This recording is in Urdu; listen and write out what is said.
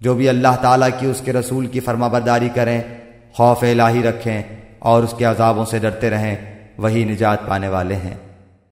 جو بھی اللہ تعالیٰ کی اس کے رسول کی فرما برداری کریں، خوف الہی رکھیں اور اس کے عذابوں سے ڈرتے رہیں، وہی نجات پانے والے ہیں۔